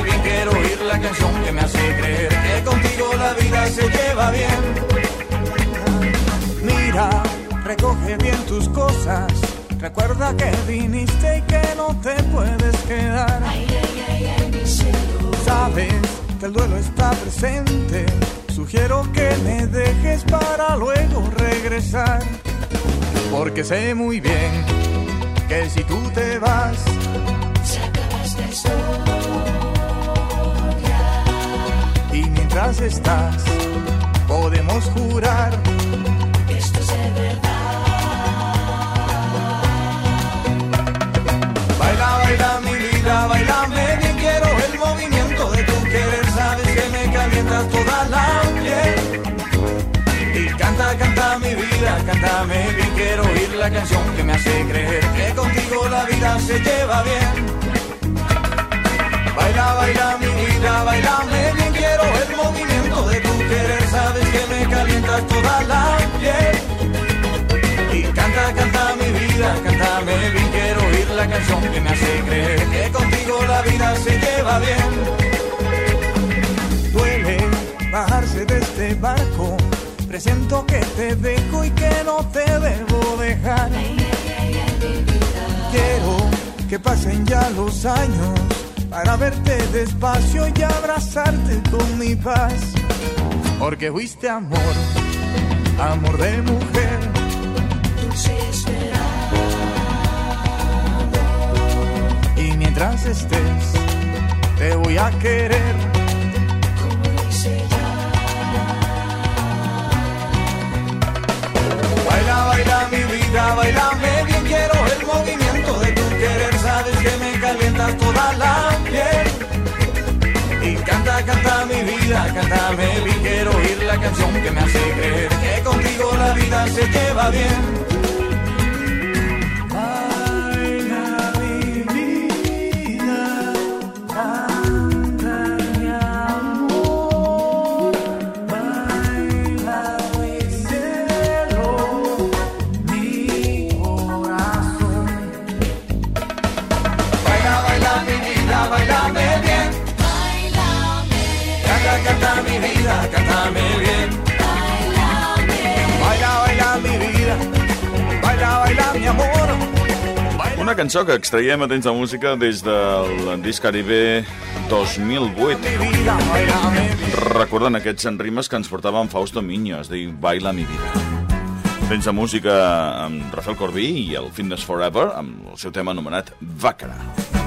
bien, quiero oír la canción que me hace creer que contigo la vida se lleva bien. Mira, recoge bien tus cosas. Recuerda que viniste y que no te puedes quedar. Sabes que el duelo está presente. Sugiero que me dejes para luego regresar. Porque sé muy bien que si tú te vas, y mientras estás, podemos jurar. Baila, baila mi vida, bailame bien quiero el movimiento de tu querer, sabes que me calientas toda la piel. Y canta, canta mi vida, cántame bien quiero oír la canción que me hace creer que contigo la vida se lleva bien. Baila, baila mi vida, bailame bien quiero el movimiento de tu querer, sabes que me calientas toda la piel. Y canta, canta mi vida, cántame bien, quiero oír la canción que me hace creer que contigo la vida se lleva bien. Duele bajarse de este barco, presiento que te dejo y que no te debo dejar. Quiero que pasen ya los años para verte despacio y abrazarte con mi paz. Porque fuiste amor, amor de mujer. Y mientras estés, te voy a querer. Baila, baila mi vida, bailame bien, quiero el movimiento de tu querer, calientas toda la piel. Y canta, canta mi vida, cántame bien, quiero oír la canción que me hace creer que contigo la vida se lleva bien. Una cançó que extraiem a temps de música des del disc Caribe 2008. mi vida, bailame bien. Recordant aquests enrimes que ens portava en Fausto Miño, es diu Baila mi vida. Temps de música amb Rafael Corbí i el Fitness Forever, amb el seu tema anomenat Vàcara. No,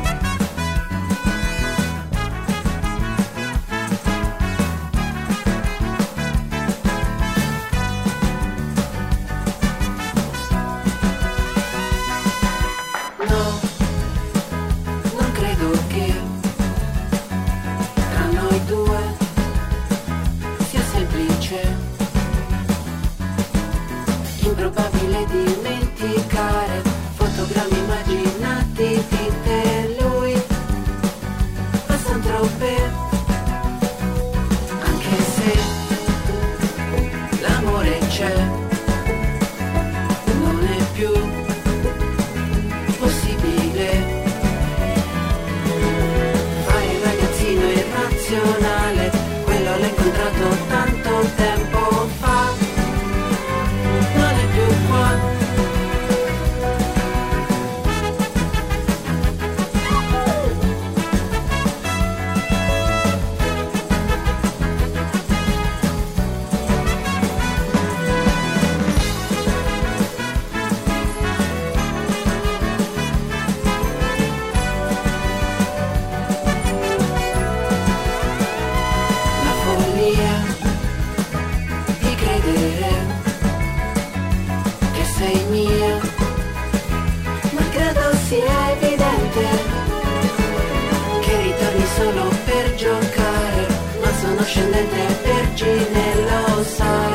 sai.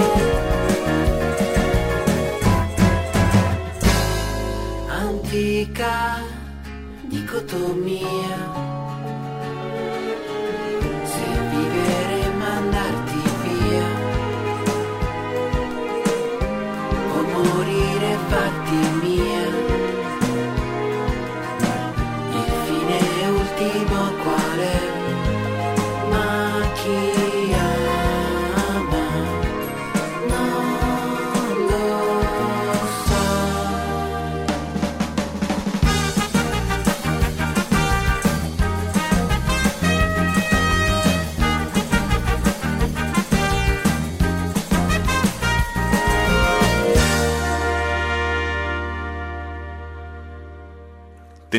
Antica dicotomia.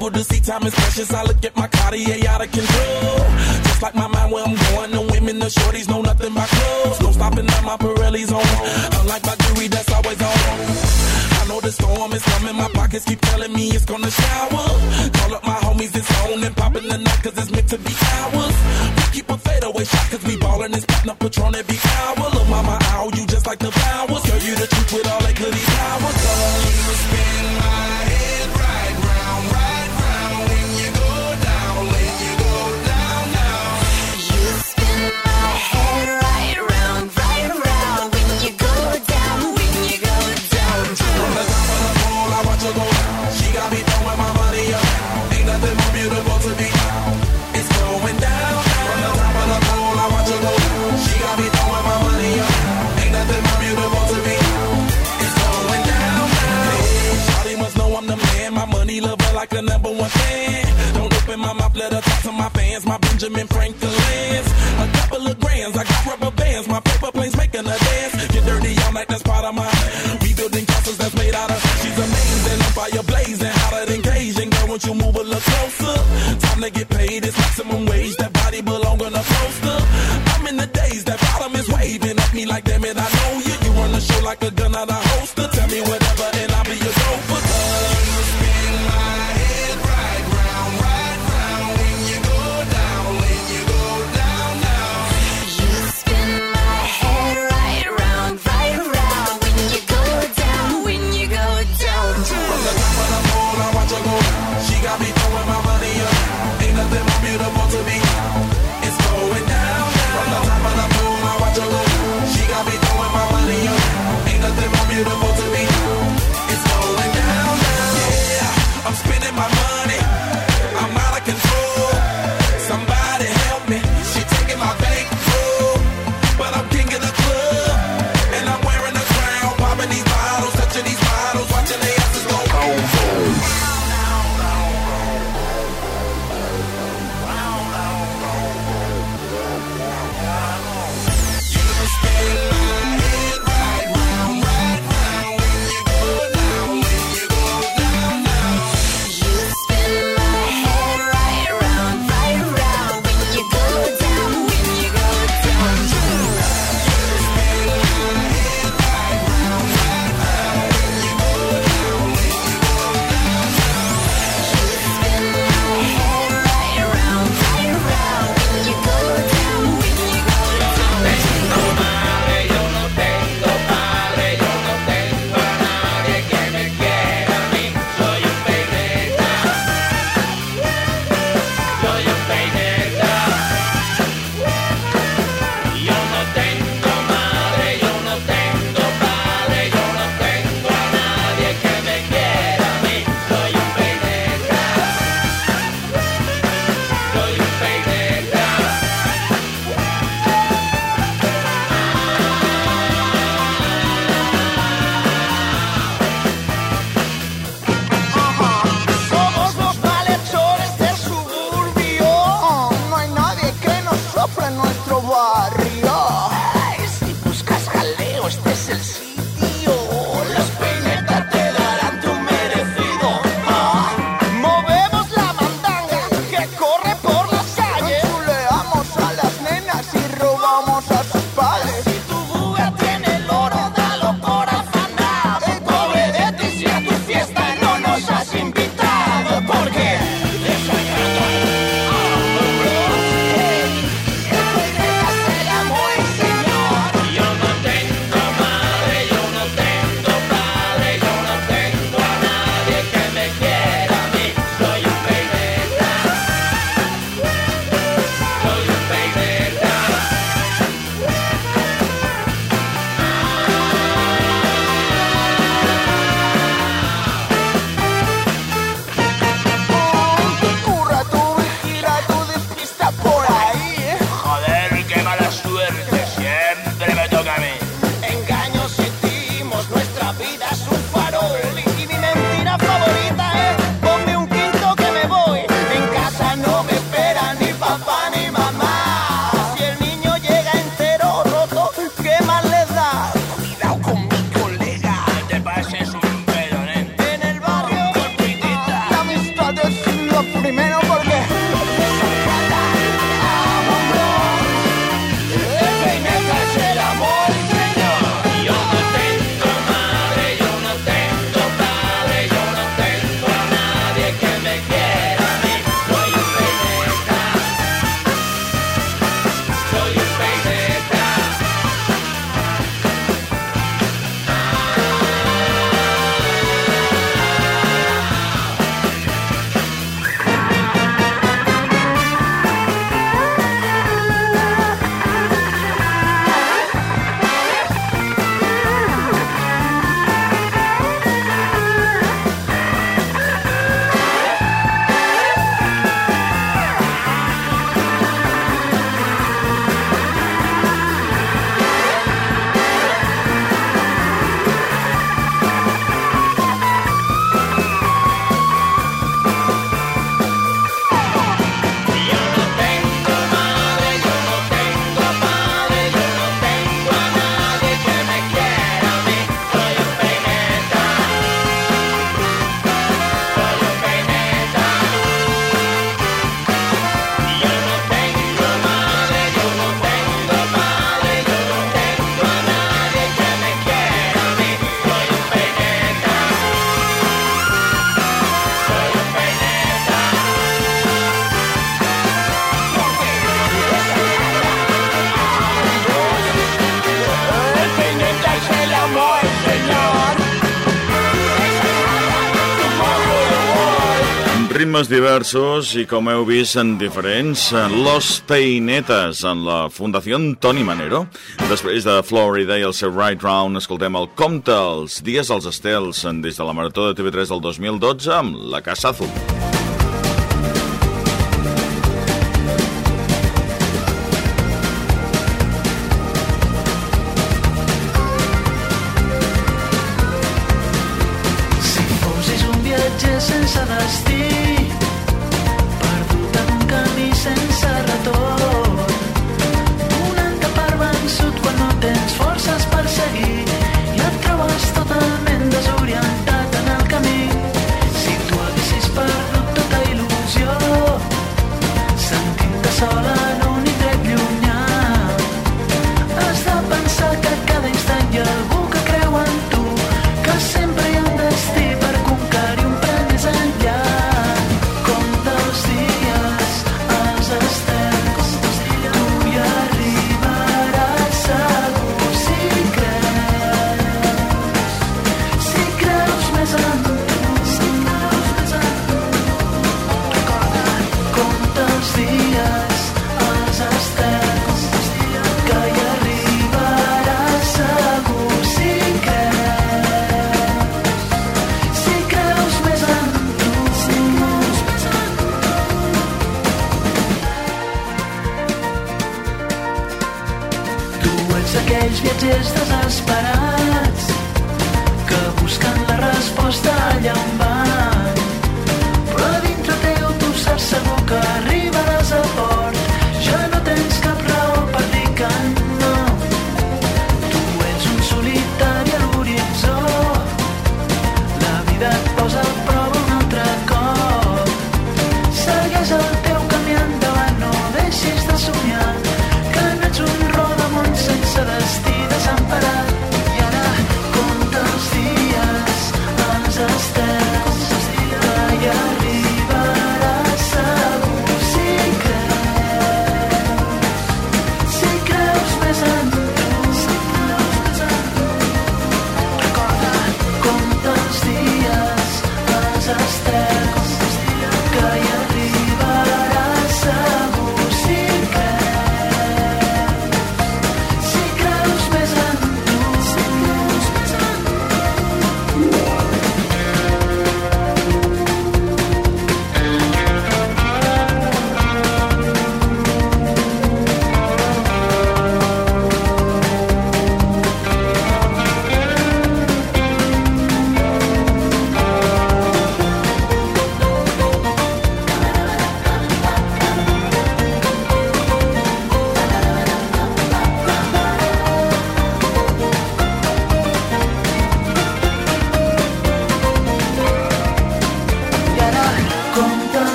people to see time is precious. I look at my Cartier out of control. Just like my mind where I'm going. No women, no shorties, no nothing but clothes. No stopping at my Pirelli's on. Unlike my jewelry that's always on know the storm is coming. My pockets keep telling me it's gonna shower. Call up my homies, it's on and popping the night cause it's meant to be ours. We keep a fadeaway shot cause we ballin' this partner Patron every hour. that body belong temes diversos i, com heu vist, en diferents. Los Peinetes, en la Fundació Toni Manero. Després de Florida i el seu Ride Round, escoltem el Compte, els dies als estels, des de la Marató de TV3 del 2012, amb la Casa Azul sense destí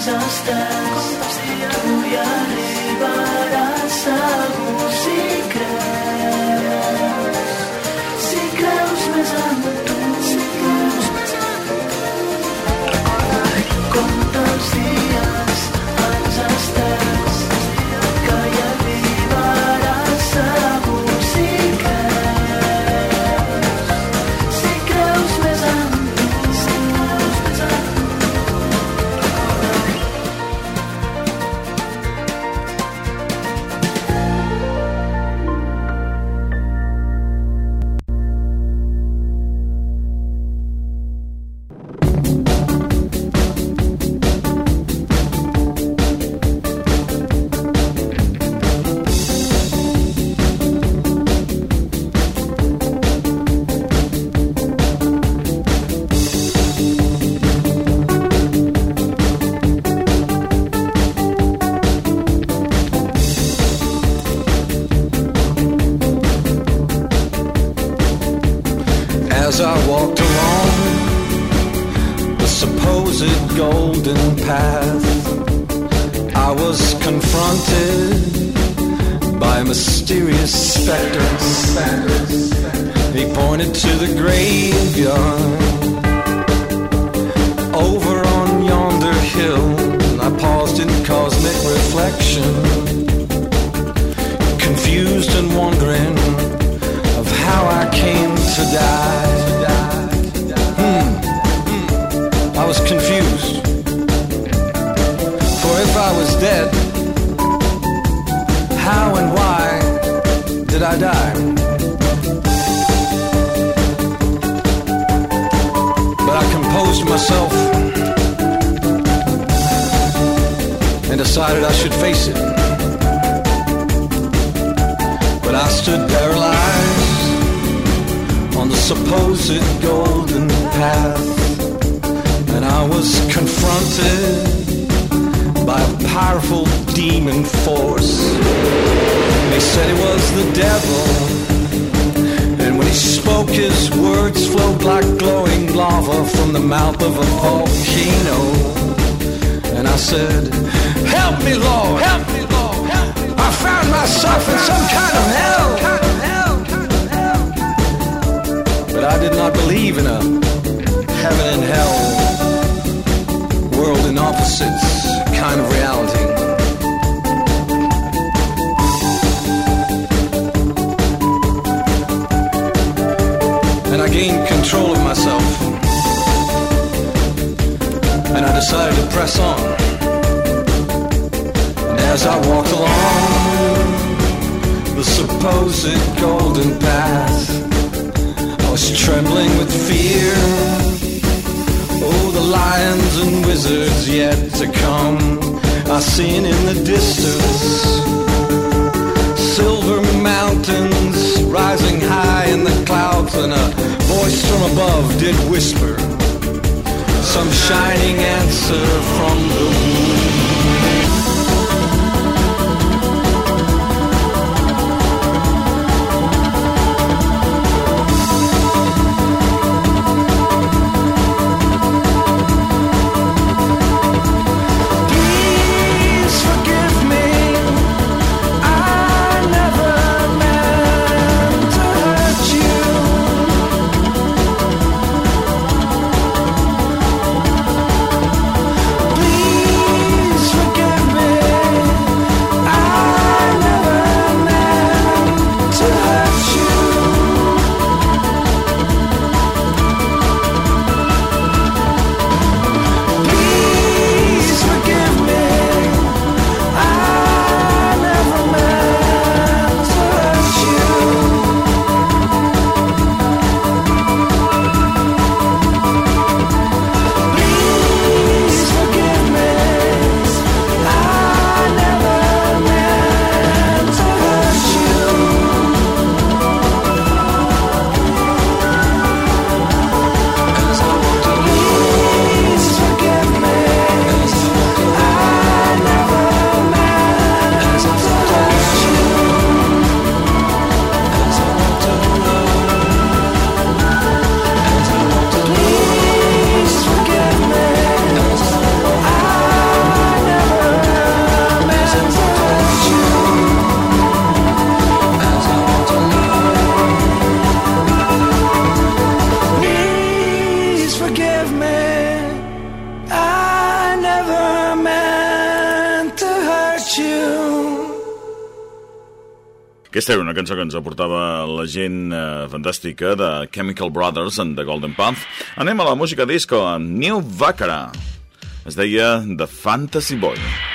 fins estàs, tu hi arribaràs. the graveyard. Composed myself and decided I should face it. But I stood paralyzed on the supposed golden path, and I was confronted by a powerful demon force. They said it was the devil, and when he spoke, his words flowed like glowing lava from the mouth of a volcano. And I said, Help me, Lord, help me, Lord. I found myself in some kind of hell. But I did not believe in a heaven and hell, world in opposites kind of reality. Gained control of myself. And I decided to press on. And as I walked along the supposed golden path, I was trembling with fear. Oh, the lions and wizards yet to come. I seen in the distance silver mountains rising high in the clouds, and a voice from above did whisper some shining answer from the moon. Era una cançó que ens aportava la gent eh, fantàstica de Chemical Brothers and The Golden Path. Anem a la música disco New Vacara. Es deia The Fantasy Boy.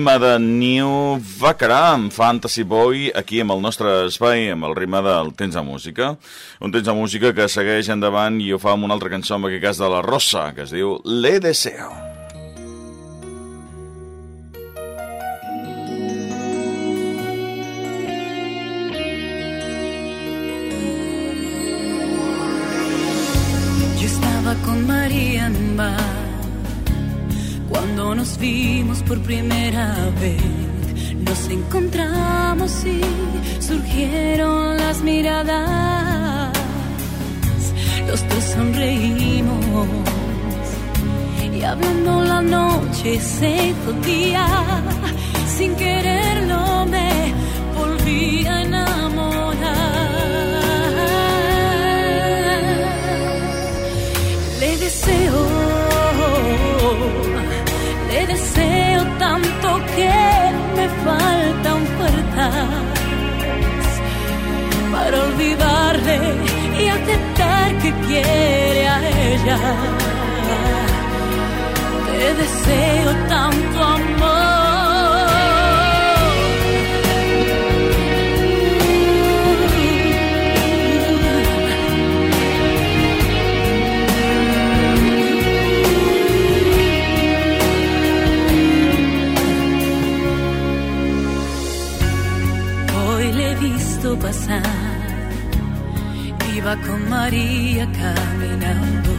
Ritme de New Vacarà amb Fantasy Boy aquí amb el nostre espai, amb el ritme del Temps de Música. Un temps de música que segueix endavant i ho fa amb una altra cançó, en aquest cas de la Rosa, que es diu Le Deseo. Yo nos vimos por primera vez. Nos encontramos y surgieron las miradas. Los dos sonreímos y hablando la noche se día. Sin quererlo me volví a enamorar. Le deseo, que me faltan fuerzas para olvidarle y aceptar que quiere a ella. Te deseo tanto amor. María caminando,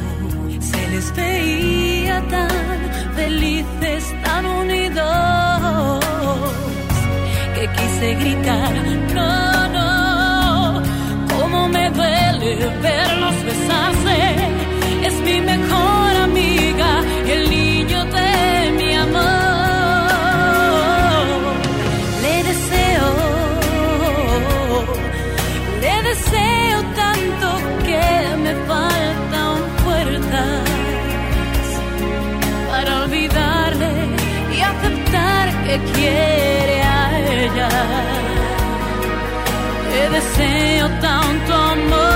se les veía tan felices, tan unidos, que quise gritar, no, no, cómo me duele verlos besarse, es mi mejor amiga, el que quiere a ella. Le deseo tanto amor,